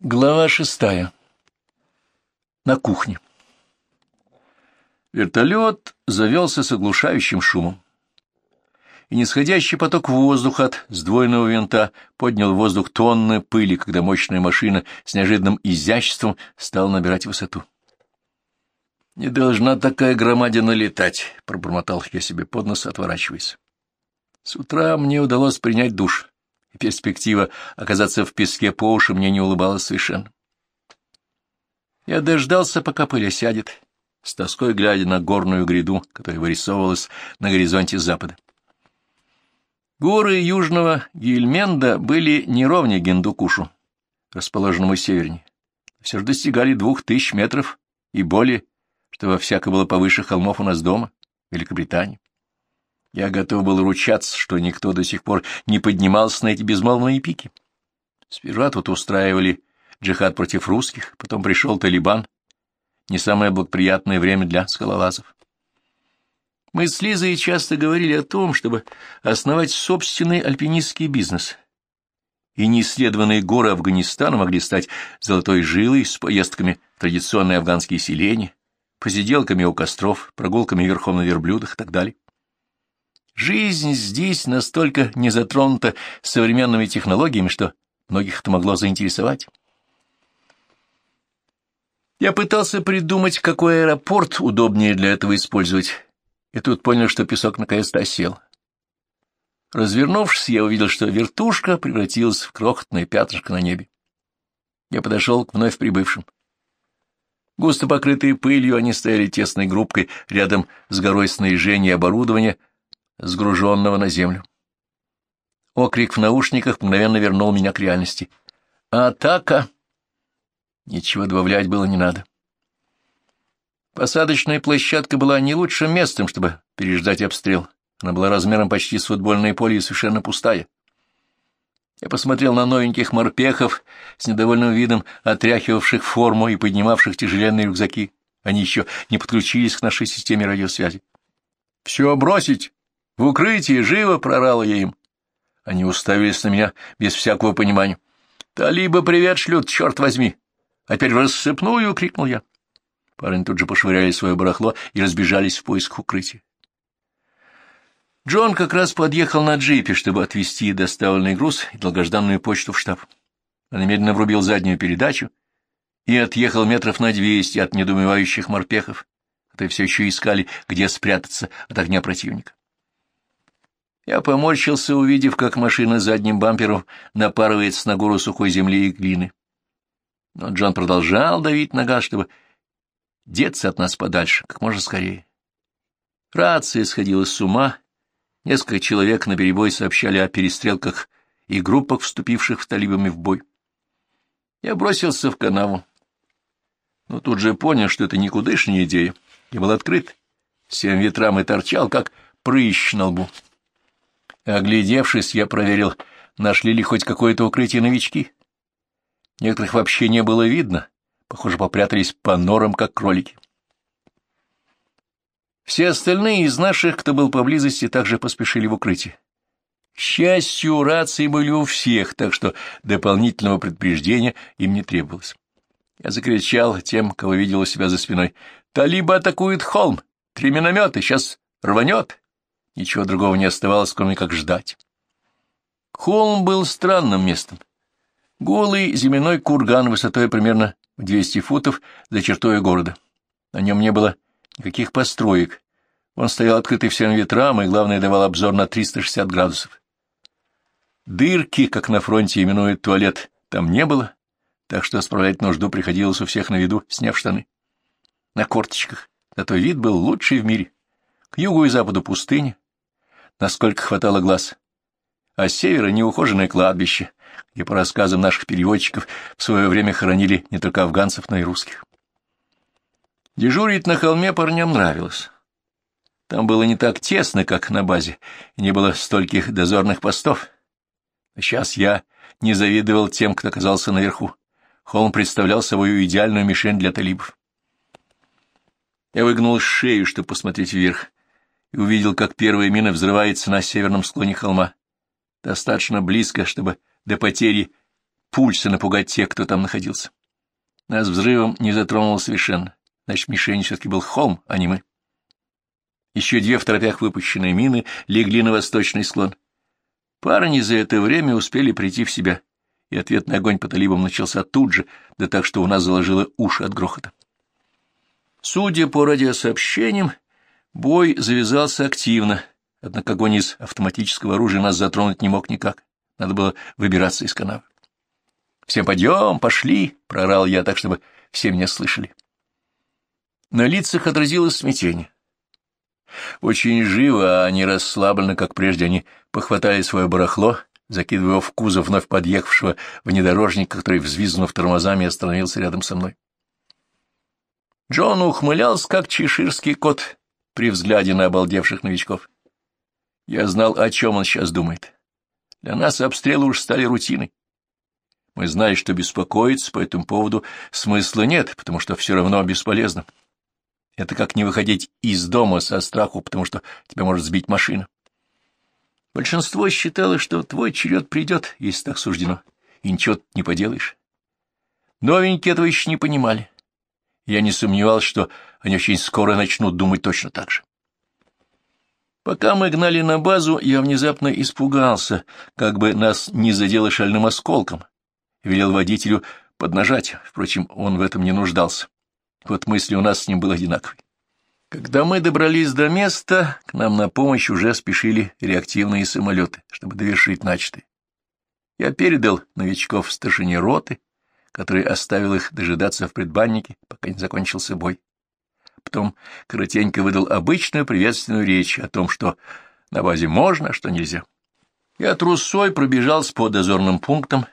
Глава шестая. На кухне. Вертолет завелся с оглушающим шумом. И нисходящий поток воздуха от сдвоенного винта поднял в воздух тонны пыли, когда мощная машина с неожиданным изяществом стала набирать высоту. «Не должна такая громадина летать», — пробормотал я себе под нос, отворачиваясь. С утра мне удалось принять душ перспектива оказаться в песке по уши мне не улыбалась совершенно. Я дождался, пока пыль сядет, с тоской глядя на горную гряду, которая вырисовывалась на горизонте запада. Горы южного Гильменда были не ровнее Гендукушу, расположенному севернее. Все же достигали двух тысяч метров и более, что во всяко было повыше холмов у нас дома, Великобритании. Я готов был ручаться, что никто до сих пор не поднимался на эти безмолвные пики. Сперва тут устраивали джихад против русских, потом пришел Талибан. Не самое благоприятное время для скалолазов. Мы с Лизой часто говорили о том, чтобы основать собственный альпинистский бизнес. И неисследованные горы Афганистана могли стать золотой жилой с поездками в традиционные афганские селения, посиделками у костров, прогулками верхом на верблюдах и так далее. Жизнь здесь настолько не затронута современными технологиями, что многих это могло заинтересовать. Я пытался придумать, какой аэропорт удобнее для этого использовать, и тут понял, что песок наконец-то осел. Развернувшись, я увидел, что вертушка превратилась в крохотное пятнышко на небе. Я подошел к вновь прибывшим. Густо покрытые пылью, они стояли тесной группкой рядом с горой снаряжения и оборудования, сгруженного на землю. Окрик в наушниках мгновенно вернул меня к реальности. «Атака!» Ничего добавлять было не надо. Посадочная площадка была не лучшим местом, чтобы переждать обстрел. Она была размером почти с футбольное поле и совершенно пустая. Я посмотрел на новеньких морпехов с недовольным видом, отряхивавших форму и поднимавших тяжеленные рюкзаки. Они еще не подключились к нашей системе радиосвязи. «Все бросить! В укрытии живо прорала я им. Они уставились на меня без всякого понимания. «Талибы привет шлют, черт возьми!» «Опять в рассыпную!» — крикнул я. Парни тут же пошвыряли свое барахло и разбежались в поисках укрытия. Джон как раз подъехал на джипе, чтобы отвезти доставленный груз и долгожданную почту в штаб. Он немедленно врубил заднюю передачу и отъехал метров на двести от недоумевающих морпехов, которые все еще искали, где спрятаться от огня противника. Я поморщился, увидев, как машина задним бампером напарывается на гору сухой земли и глины. Но Джон продолжал давить на газ, чтобы деться от нас подальше, как можно скорее. Рация сходила с ума, несколько человек на перебой сообщали о перестрелках и группах, вступивших в талибами в бой. Я бросился в канаву, но тут же понял, что это никудышняя идея. Я был открыт, всем ветрам и торчал, как прыщ на лбу. Оглядевшись, я проверил, нашли ли хоть какое-то укрытие новички. Некоторых вообще не было видно, похоже, попрятались по норам, как кролики. Все остальные из наших, кто был поблизости, также поспешили в укрытие. К счастью, рации были у всех, так что дополнительного предупреждения им не требовалось. Я закричал тем, кого видел у себя за спиной. «Талибы атакуют холм! Три миномета! Сейчас рванет!» Ничего другого не оставалось, кроме как ждать. Холм был странным местом. Голый земляной курган высотой примерно в 200 футов за чертой города. На нем не было никаких построек. Он стоял открытый всем ветрам и, главное, давал обзор на 360 градусов. Дырки, как на фронте именуют туалет, там не было, так что справлять нужду приходилось у всех на виду, сняв штаны. На корточках, зато вид был лучший в мире. К югу и западу пустыня, насколько хватало глаз. А с севера неухоженное кладбище, где, по рассказам наших переводчиков, в свое время хоронили не только афганцев, но и русских. Дежурить на холме парням нравилось. Там было не так тесно, как на базе, и не было стольких дозорных постов. А сейчас я не завидовал тем, кто оказался наверху. Холм представлял собой идеальную мишень для талибов. Я выгнул шею, чтобы посмотреть вверх и увидел, как первая мина взрывается на северном склоне холма. Достаточно близко, чтобы до потери пульса напугать тех, кто там находился. Нас взрывом не затронуло совершенно. Значит, мишень все-таки был холм, а не мы. Еще две в тропях выпущенные мины легли на восточный склон. Парни за это время успели прийти в себя, и ответный огонь по талибам начался тут же, да так, что у нас заложило уши от грохота. Судя по радиосообщениям, бой завязался активно, однако огонь из автоматического оружия нас затронуть не мог никак. Надо было выбираться из канавы. «Всем подъем, пошли!» — прорал я так, чтобы все меня слышали. На лицах отразилось смятение. Очень живо, а не расслабленно, как прежде, они похватали свое барахло, закидывая его в кузов вновь подъехавшего внедорожника, который, взвизгнув тормозами, остановился рядом со мной. Джон ухмылялся, как чеширский кот при взгляде на обалдевших новичков. Я знал, о чем он сейчас думает. Для нас обстрелы уж стали рутиной. Мы знали, что беспокоиться по этому поводу смысла нет, потому что все равно бесполезно. Это как не выходить из дома со страху, потому что тебя может сбить машина. Большинство считало, что твой черед придет, если так суждено, и ничего не поделаешь. Новенькие этого еще не понимали. Я не сомневался, что они очень скоро начнут думать точно так же. Пока мы гнали на базу, я внезапно испугался, как бы нас не задело шальным осколком, велел водителю поднажать, впрочем, он в этом не нуждался. Вот мысли у нас с ним были одинаковые. Когда мы добрались до места, к нам на помощь уже спешили реактивные самолеты, чтобы довершить начатое. Я передал новичков старшине роты, который оставил их дожидаться в предбаннике, пока не закончился бой. Потом коротенько выдал обычную приветственную речь о том, что на базе можно, а что нельзя. Я трусой пробежался по дозорным пунктам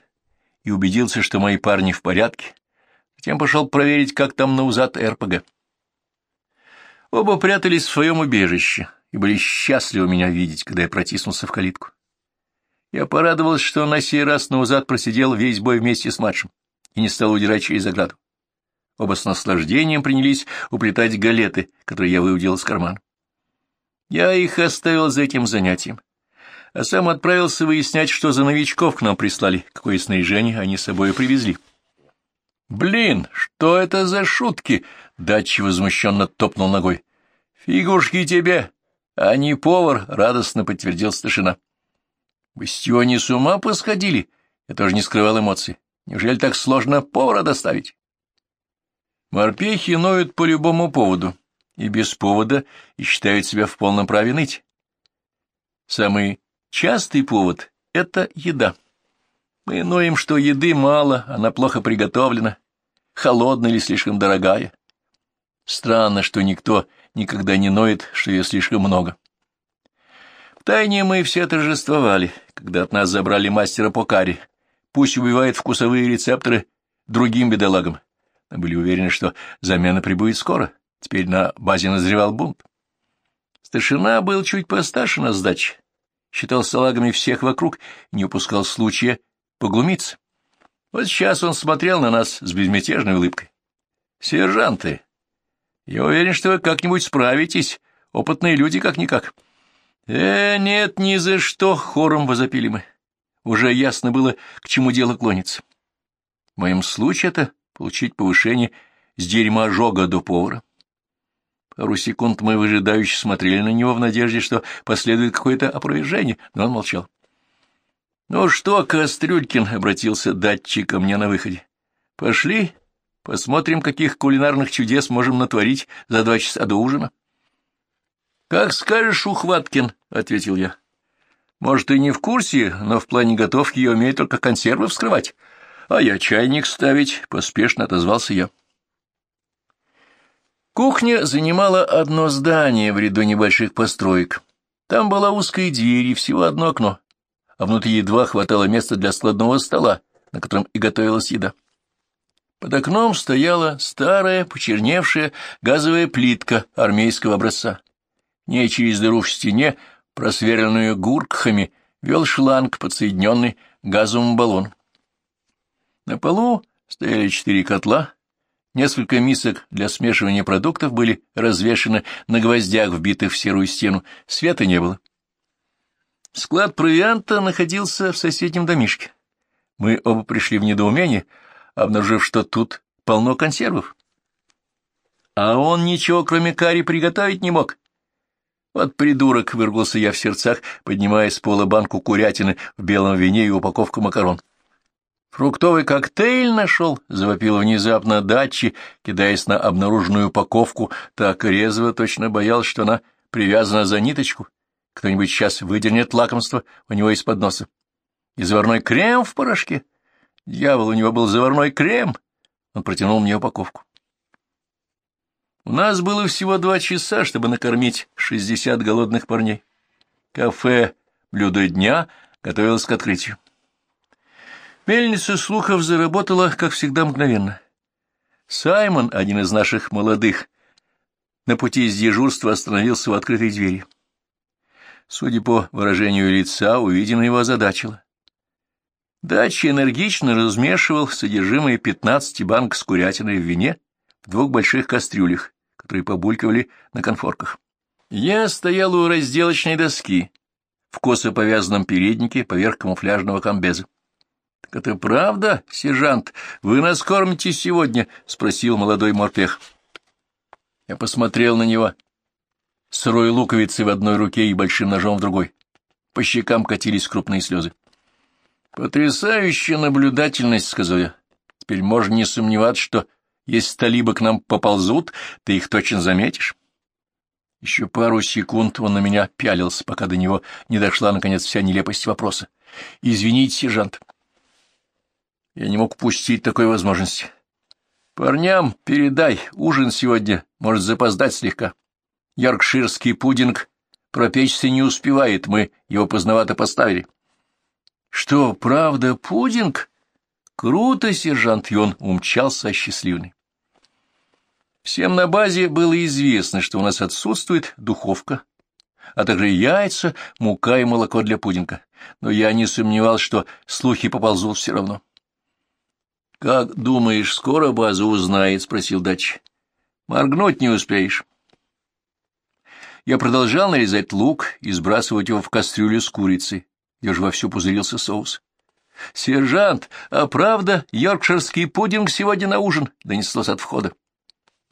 и убедился, что мои парни в порядке. Затем пошел проверить, как там на УЗАТ РПГ. Оба прятались в своем убежище и были счастливы меня видеть, когда я протиснулся в калитку. Я порадовался, что на сей раз Наузад просидел весь бой вместе с младшим и не стал удирать через ограду. Оба с наслаждением принялись уплетать галеты, которые я выудил из кармана. Я их оставил за этим занятием а сам отправился выяснять, что за новичков к нам прислали, какое снаряжение они с собой привезли. «Блин, что это за шутки?» — Датчи возмущенно топнул ногой. «Фигушки тебе, а не повар!» — радостно подтвердил старшина. «Вы с чего не с ума посходили?» Я тоже не скрывал эмоций. «Неужели так сложно повара доставить?» Морпехи ноют по любому поводу, и без повода и считают себя в полном праве ныть. Самый Частый повод — это еда. Мы ноем, что еды мало, она плохо приготовлена, холодная или слишком дорогая. Странно, что никто никогда не ноет, что ее слишком много. Втайне мы все торжествовали, когда от нас забрали мастера по каре. Пусть убивает вкусовые рецепторы другим бедолагам. Мы были уверены, что замена прибудет скоро. Теперь на базе назревал бунт. Старшина был чуть постарше нас сдачи считал салагами всех вокруг, не упускал случая поглумиться. Вот сейчас он смотрел на нас с безмятежной улыбкой. «Сержанты, я уверен, что вы как-нибудь справитесь, опытные люди как-никак». «Э, нет, ни за что!» — хором возопили мы. Уже ясно было, к чему дело клонится. В моем случае это получить повышение с дерьма ожога до повара. Пару секунд мы выжидающе смотрели на него в надежде, что последует какое-то опровержение, но он молчал. — Ну что, Кастрюлькин, — обратился датчик ко мне на выходе, — пошли, посмотрим, каких кулинарных чудес можем натворить за два часа до ужина. — Как скажешь, Ухваткин, — ответил я. — Может, и не в курсе, но в плане готовки я умею только консервы вскрывать, а я чайник ставить, — поспешно отозвался я. — Кухня занимала одно здание в ряду небольших построек. Там была узкая дверь и всего одно окно, а внутри едва хватало места для складного стола, на котором и готовилась еда. Под окном стояла старая, почерневшая газовая плитка армейского образца. Не через дыру в стене, просверленную гуркхами, вел шланг, подсоединенный газовым баллоном. На полу стояли четыре котла, Несколько мисок для смешивания продуктов были развешаны на гвоздях, вбитых в серую стену. Света не было. Склад провианта находился в соседнем домишке. Мы оба пришли в недоумение, обнаружив, что тут полно консервов. А он ничего, кроме карри, приготовить не мог. Вот придурок, — вырвался я в сердцах, поднимая с пола банку курятины в белом вине и упаковку макарон. «Фруктовый коктейль нашел!» — завопил внезапно Датчи, кидаясь на обнаруженную упаковку, так резво точно боялся, что она привязана за ниточку. Кто-нибудь сейчас выдернет лакомство у него из-под носа. И заварной крем в порошке. Дьявол, у него был заварной крем. Он протянул мне упаковку. У нас было всего два часа, чтобы накормить шестьдесят голодных парней. Кафе «Блюдо дня» готовилось к открытию. Мельница слухов заработала, как всегда, мгновенно. Саймон, один из наших молодых, на пути из дежурства остановился в открытой двери. Судя по выражению лица, увиденное его озадачило. Дачи энергично размешивал содержимое пятнадцати банк с курятиной в вине в двух больших кастрюлях, которые побулькивали на конфорках. Я стоял у разделочной доски в косо повязанном переднике поверх камуфляжного комбеза. — Это правда, сержант? Вы нас кормите сегодня? — спросил молодой морпех. Я посмотрел на него. Сырой луковицей в одной руке и большим ножом в другой. По щекам катились крупные слезы. — Потрясающая наблюдательность, — сказал я. — Теперь можно не сомневаться, что если талибы к нам поползут, ты их точно заметишь. Еще пару секунд он на меня пялился, пока до него не дошла, наконец, вся нелепость вопроса. — Извините, сержант. — я не мог упустить такой возможности. Парням передай, ужин сегодня может запоздать слегка. Йоркширский пудинг пропечься не успевает, мы его поздновато поставили. Что, правда, пудинг? Круто, сержант, и он умчался счастливый. Всем на базе было известно, что у нас отсутствует духовка, а также яйца, мука и молоко для пудинга, но я не сомневался, что слухи поползут все равно. «Как думаешь, скоро база узнает?» — спросил Дач. «Моргнуть не успеешь». Я продолжал нарезать лук и сбрасывать его в кастрюлю с курицей, где же вовсю пузырился соус. «Сержант, а правда, йоркширский пудинг сегодня на ужин?» — донеслось от входа.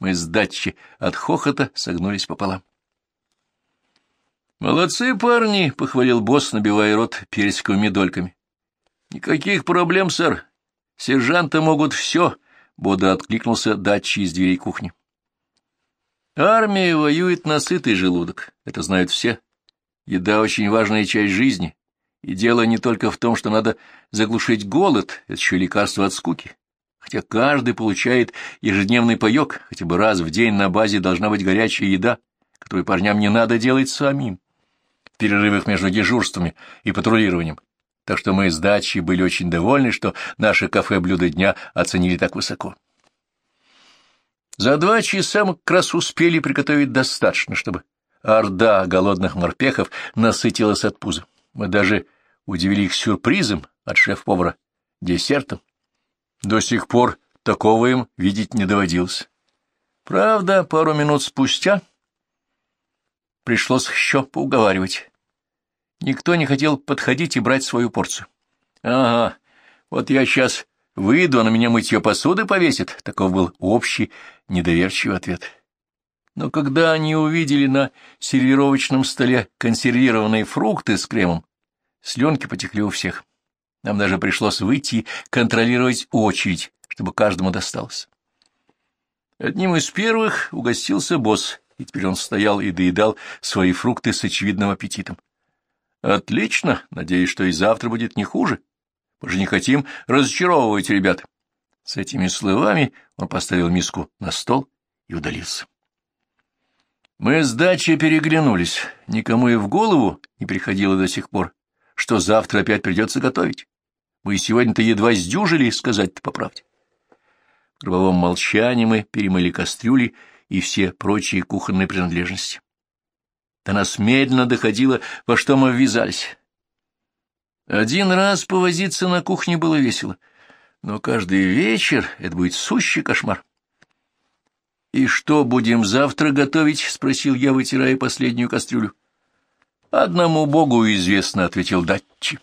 Мы с Датчи от хохота согнулись пополам. «Молодцы, парни!» — похвалил босс, набивая рот персиковыми дольками. «Никаких проблем, сэр. Сержанты могут все, — бодро откликнулся датчи из дверей кухни. Армия воюет на сытый желудок, это знают все. Еда — очень важная часть жизни, и дело не только в том, что надо заглушить голод, это еще лекарство от скуки. Хотя каждый получает ежедневный паек, хотя бы раз в день на базе должна быть горячая еда, которую парням не надо делать самим. В перерывах между дежурствами и патрулированием так что мы с дачей были очень довольны, что наше кафе «Блюдо дня» оценили так высоко. За два часа мы как раз успели приготовить достаточно, чтобы орда голодных морпехов насытилась от пуза. Мы даже удивили их сюрпризом от шеф-повара, десертом. До сих пор такого им видеть не доводилось. Правда, пару минут спустя пришлось еще поуговаривать. Никто не хотел подходить и брать свою порцию. — Ага, вот я сейчас выйду, а на меня мытье посуды повесит. Таков был общий недоверчивый ответ. Но когда они увидели на сервировочном столе консервированные фрукты с кремом, слюнки потекли у всех. Нам даже пришлось выйти контролировать очередь, чтобы каждому досталось. Одним из первых угостился босс, и теперь он стоял и доедал свои фрукты с очевидным аппетитом. Отлично. Надеюсь, что и завтра будет не хуже. Мы же не хотим разочаровывать ребят. С этими словами он поставил миску на стол и удалился. Мы с дачей переглянулись. Никому и в голову не приходило до сих пор, что завтра опять придется готовить. Мы сегодня-то едва сдюжили сказать-то по правде. В гробовом молчании мы перемыли кастрюли и все прочие кухонные принадлежности. До нас медленно доходило, во что мы ввязались. Один раз повозиться на кухне было весело, но каждый вечер это будет сущий кошмар. — И что будем завтра готовить? — спросил я, вытирая последнюю кастрюлю. — Одному богу известно, — ответил Датчи.